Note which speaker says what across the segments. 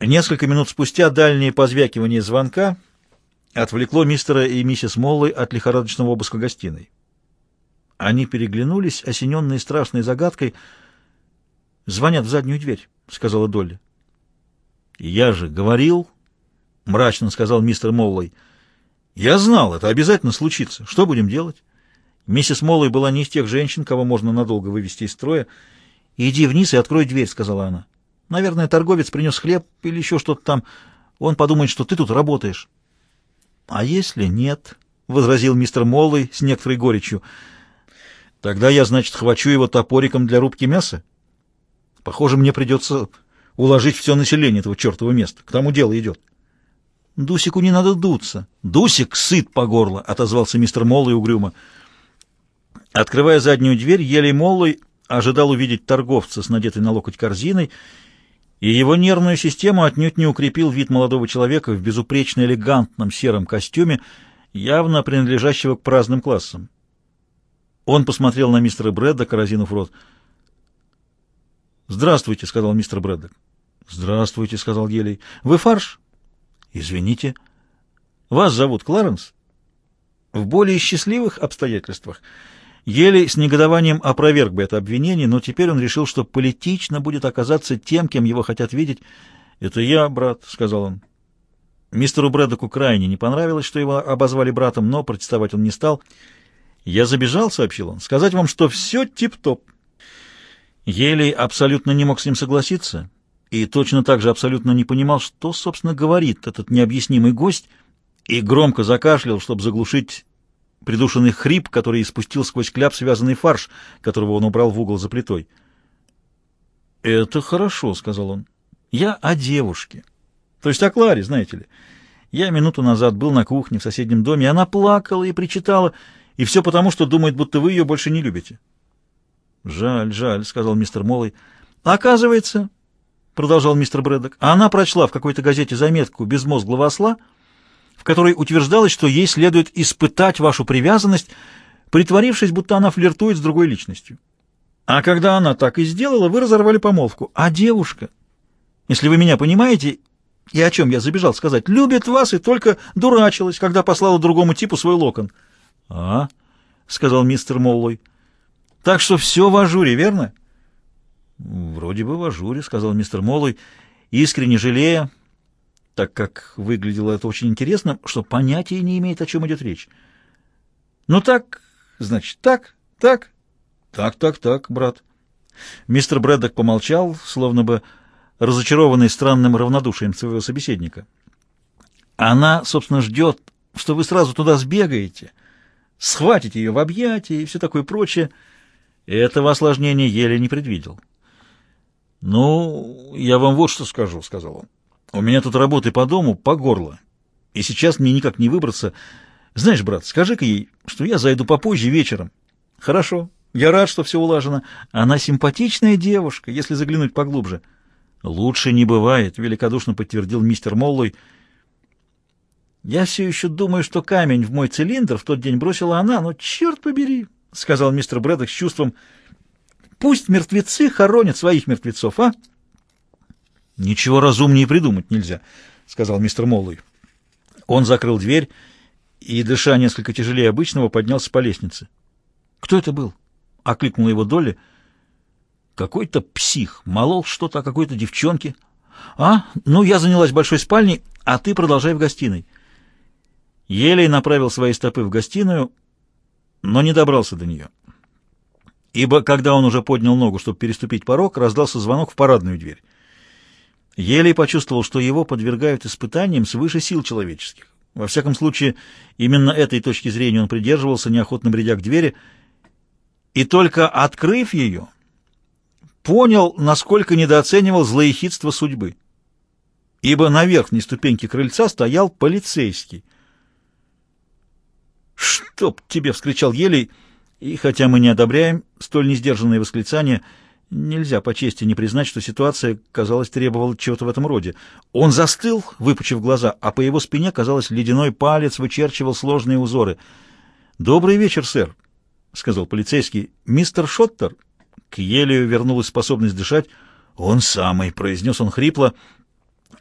Speaker 1: Несколько минут спустя дальнее позвякивание звонка отвлекло мистера и миссис Моллы от лихорадочного обыска гостиной. Они переглянулись, осененные страшной загадкой. «Звонят в заднюю дверь», — сказала Долли. «Я же говорил», — мрачно сказал мистер Моллой. «Я знал, это обязательно случится. Что будем делать?» Миссис Моллой была не из тех женщин, кого можно надолго вывести из строя. «Иди вниз и открой дверь», — сказала она. «Наверное, торговец принес хлеб или еще что-то там. Он подумает, что ты тут работаешь». «А если нет?» — возразил мистер Моллой с некоторой горечью. «Тогда я, значит, хвачу его топориком для рубки мяса? Похоже, мне придется уложить все население этого чертова места. К тому дело идет». «Дусику не надо дуться. Дусик сыт по горло», — отозвался мистер Моллой угрюмо. Открывая заднюю дверь, еле Моллой ожидал увидеть торговца с надетой на локоть корзиной, и его нервную систему отнюдь не укрепил вид молодого человека в безупречно элегантном сером костюме, явно принадлежащего к праздным классам. Он посмотрел на мистера Брэддока, разинув рот. «Здравствуйте», — сказал мистер Брэддок. «Здравствуйте», — сказал Елей. «Вы фарш?» «Извините». «Вас зовут Кларенс?» В более счастливых обстоятельствах Еле с негодованием опроверг бы это обвинение, но теперь он решил, что политично будет оказаться тем, кем его хотят видеть. «Это я, брат», — сказал он. Мистеру Брэдоку крайне не понравилось, что его обозвали братом, но протестовать он не стал. «Я забежал», — сообщил он, — «сказать вам, что все тип-топ». Елей абсолютно не мог с ним согласиться и точно так же абсолютно не понимал, что, собственно, говорит этот необъяснимый гость, и громко закашлял, чтобы заглушить придушенный хрип, который испустил сквозь кляп связанный фарш, которого он убрал в угол за плитой. «Это хорошо», — сказал он. «Я о девушке. То есть о Кларе, знаете ли. Я минуту назад был на кухне в соседнем доме, она плакала и причитала, и все потому, что думает, будто вы ее больше не любите». «Жаль, жаль», — сказал мистер Моллой. «Оказывается», — продолжал мистер Брэддок, — «она прочла в какой-то газете заметку безмозглого осла», в которой утверждалось, что ей следует испытать вашу привязанность, притворившись, будто она флиртует с другой личностью. А когда она так и сделала, вы разорвали помолвку. А девушка, если вы меня понимаете, и о чем я забежал сказать, любит вас и только дурачилась, когда послала другому типу свой локон. — А, — сказал мистер Моллой, — так что все в ажуре, верно? — Вроде бы в ажуре, — сказал мистер Моллой, искренне жалея, так как выглядело это очень интересно, что понятия не имеет, о чем идет речь. «Ну так, значит, так, так, так, так, так, брат». Мистер Брэддок помолчал, словно бы разочарованный странным равнодушием своего собеседника. «Она, собственно, ждет, что вы сразу туда сбегаете, схватите ее в объятия и все такое прочее. Этого осложнения еле не предвидел». «Ну, я вам вот что скажу», — сказал он. У меня тут работы по дому по горло, и сейчас мне никак не выбраться. Знаешь, брат, скажи-ка ей, что я зайду попозже вечером. Хорошо, я рад, что все улажено. Она симпатичная девушка, если заглянуть поглубже. Лучше не бывает, великодушно подтвердил мистер Моллой. Я все еще думаю, что камень в мой цилиндр в тот день бросила она, но черт побери, сказал мистер Брэддок с чувством. Пусть мертвецы хоронят своих мертвецов, а? «Ничего разумнее придумать нельзя», — сказал мистер Моллой. Он закрыл дверь и, дыша несколько тяжелее обычного, поднялся по лестнице. «Кто это был?» — окликнула его Долли. «Какой-то псих. Молол что-то о какой-то девчонке». «А, ну, я занялась большой спальней, а ты продолжай в гостиной». Елей направил свои стопы в гостиную, но не добрался до нее. Ибо, когда он уже поднял ногу, чтобы переступить порог, раздался звонок в парадную дверь. Елей почувствовал, что его подвергают испытаниям свыше сил человеческих. Во всяком случае, именно этой точки зрения он придерживался, неохотно бредя к двери, и только открыв ее, понял, насколько недооценивал злоехидство судьбы. Ибо на верхней ступеньке крыльца стоял полицейский. «Чтоб тебе!» — вскричал Елей, и, хотя мы не одобряем столь несдержанное восклицание, — Нельзя по чести не признать, что ситуация, казалось, требовала чего-то в этом роде. Он застыл, выпучив глаза, а по его спине, казалось, ледяной палец вычерчивал сложные узоры. «Добрый вечер, сэр», — сказал полицейский. «Мистер Шоттер?» К Елию вернулась способность дышать. «Он самый», — произнес он хрипло.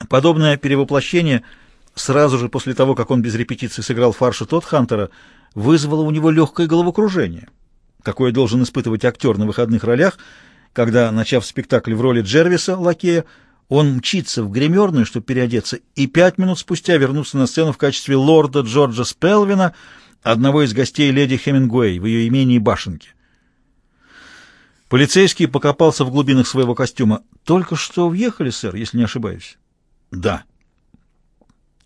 Speaker 1: Подобное перевоплощение сразу же после того, как он без репетиции сыграл фарша Тодд Хантера, вызвало у него легкое головокружение, какое должен испытывать актер на выходных ролях, когда, начав спектакль в роли Джервиса, лакея, он мчится в гримерную, чтобы переодеться, и пять минут спустя вернуться на сцену в качестве лорда Джорджа Спелвина, одного из гостей леди Хемингуэй в ее имении Башенки. Полицейский покопался в глубинах своего костюма. «Только что въехали, сэр, если не ошибаюсь?» «Да».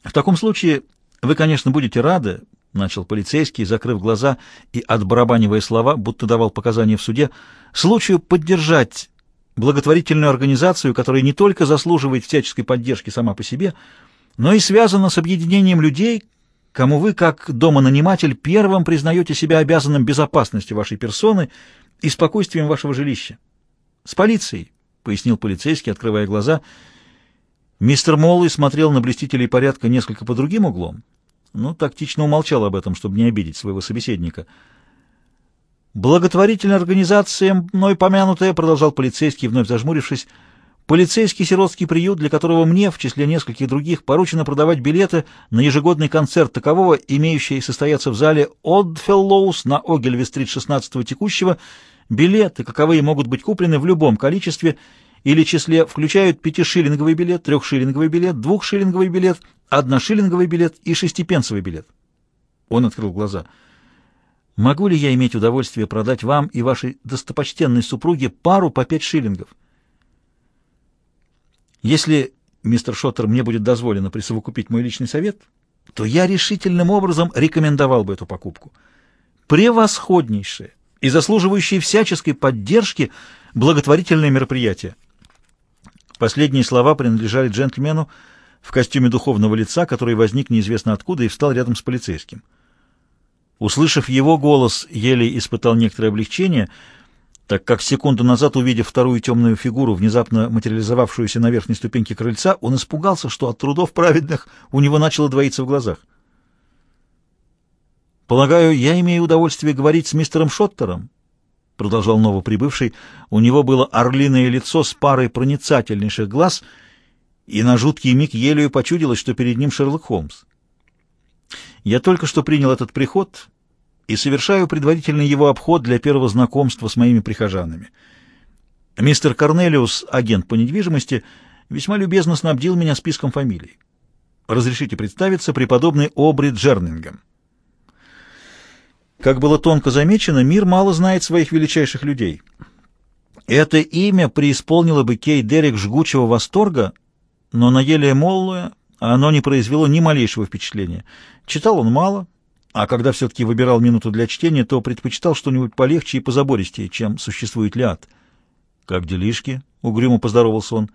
Speaker 1: «В таком случае вы, конечно, будете рады, — начал полицейский, закрыв глаза и отбарабанивая слова, будто давал показания в суде, — случаю поддержать благотворительную организацию, которая не только заслуживает всяческой поддержки сама по себе, но и связана с объединением людей, кому вы, как домонаниматель, первым признаете себя обязанным безопасностью вашей персоны и спокойствием вашего жилища. С полицией, — пояснил полицейский, открывая глаза. Мистер Моллой смотрел на блестителей порядка несколько по другим углом, но тактично умолчал об этом, чтобы не обидеть своего собеседника — Благотворительная организация, мной помянутая, продолжал полицейский, вновь зажмурившись, полицейский сиротский приют, для которого мне, в числе нескольких других, поручено продавать билеты на ежегодный концерт такового, имеющий состояться в зале Oddfellows на Огельви-стрит 16 текущего. Билеты, каковые могут быть куплены в любом количестве или числе, включают пятишиллинговый билет, трехшиллинговый билет, двухшиллинговый билет, одношиллинговый билет и шестипенсовый билет. Он открыл глаза — Могу ли я иметь удовольствие продать вам и вашей достопочтенной супруге пару по пять шиллингов? Если, мистер Шоттер, мне будет дозволено присовокупить мой личный совет, то я решительным образом рекомендовал бы эту покупку. Превосходнейшее и заслуживающее всяческой поддержки благотворительное мероприятие. Последние слова принадлежали джентльмену в костюме духовного лица, который возник неизвестно откуда и встал рядом с полицейским. Услышав его голос, еле испытал некоторое облегчение, так как секунду назад, увидев вторую темную фигуру, внезапно материализовавшуюся на верхней ступеньке крыльца, он испугался, что от трудов праведных у него начало двоиться в глазах. «Полагаю, я имею удовольствие говорить с мистером Шоттером?» — продолжал новоприбывший. У него было орлиное лицо с парой проницательнейших глаз, и на жуткий миг елею почудилось, что перед ним Шерлок Холмс. Я только что принял этот приход и совершаю предварительный его обход для первого знакомства с моими прихожанами. Мистер Корнелиус, агент по недвижимости, весьма любезно снабдил меня списком фамилий. Разрешите представиться, преподобный Обри Джернингем. Как было тонко замечено, мир мало знает своих величайших людей. Это имя преисполнило бы Кей Дерек жгучего восторга, но на Елия Моллуя оно не произвело ни малейшего впечатления. Читал он мало, а когда все-таки выбирал минуту для чтения, то предпочитал что-нибудь полегче и позабористее, чем существует ляд. «Как делишки?» — угрюмо поздоровался он.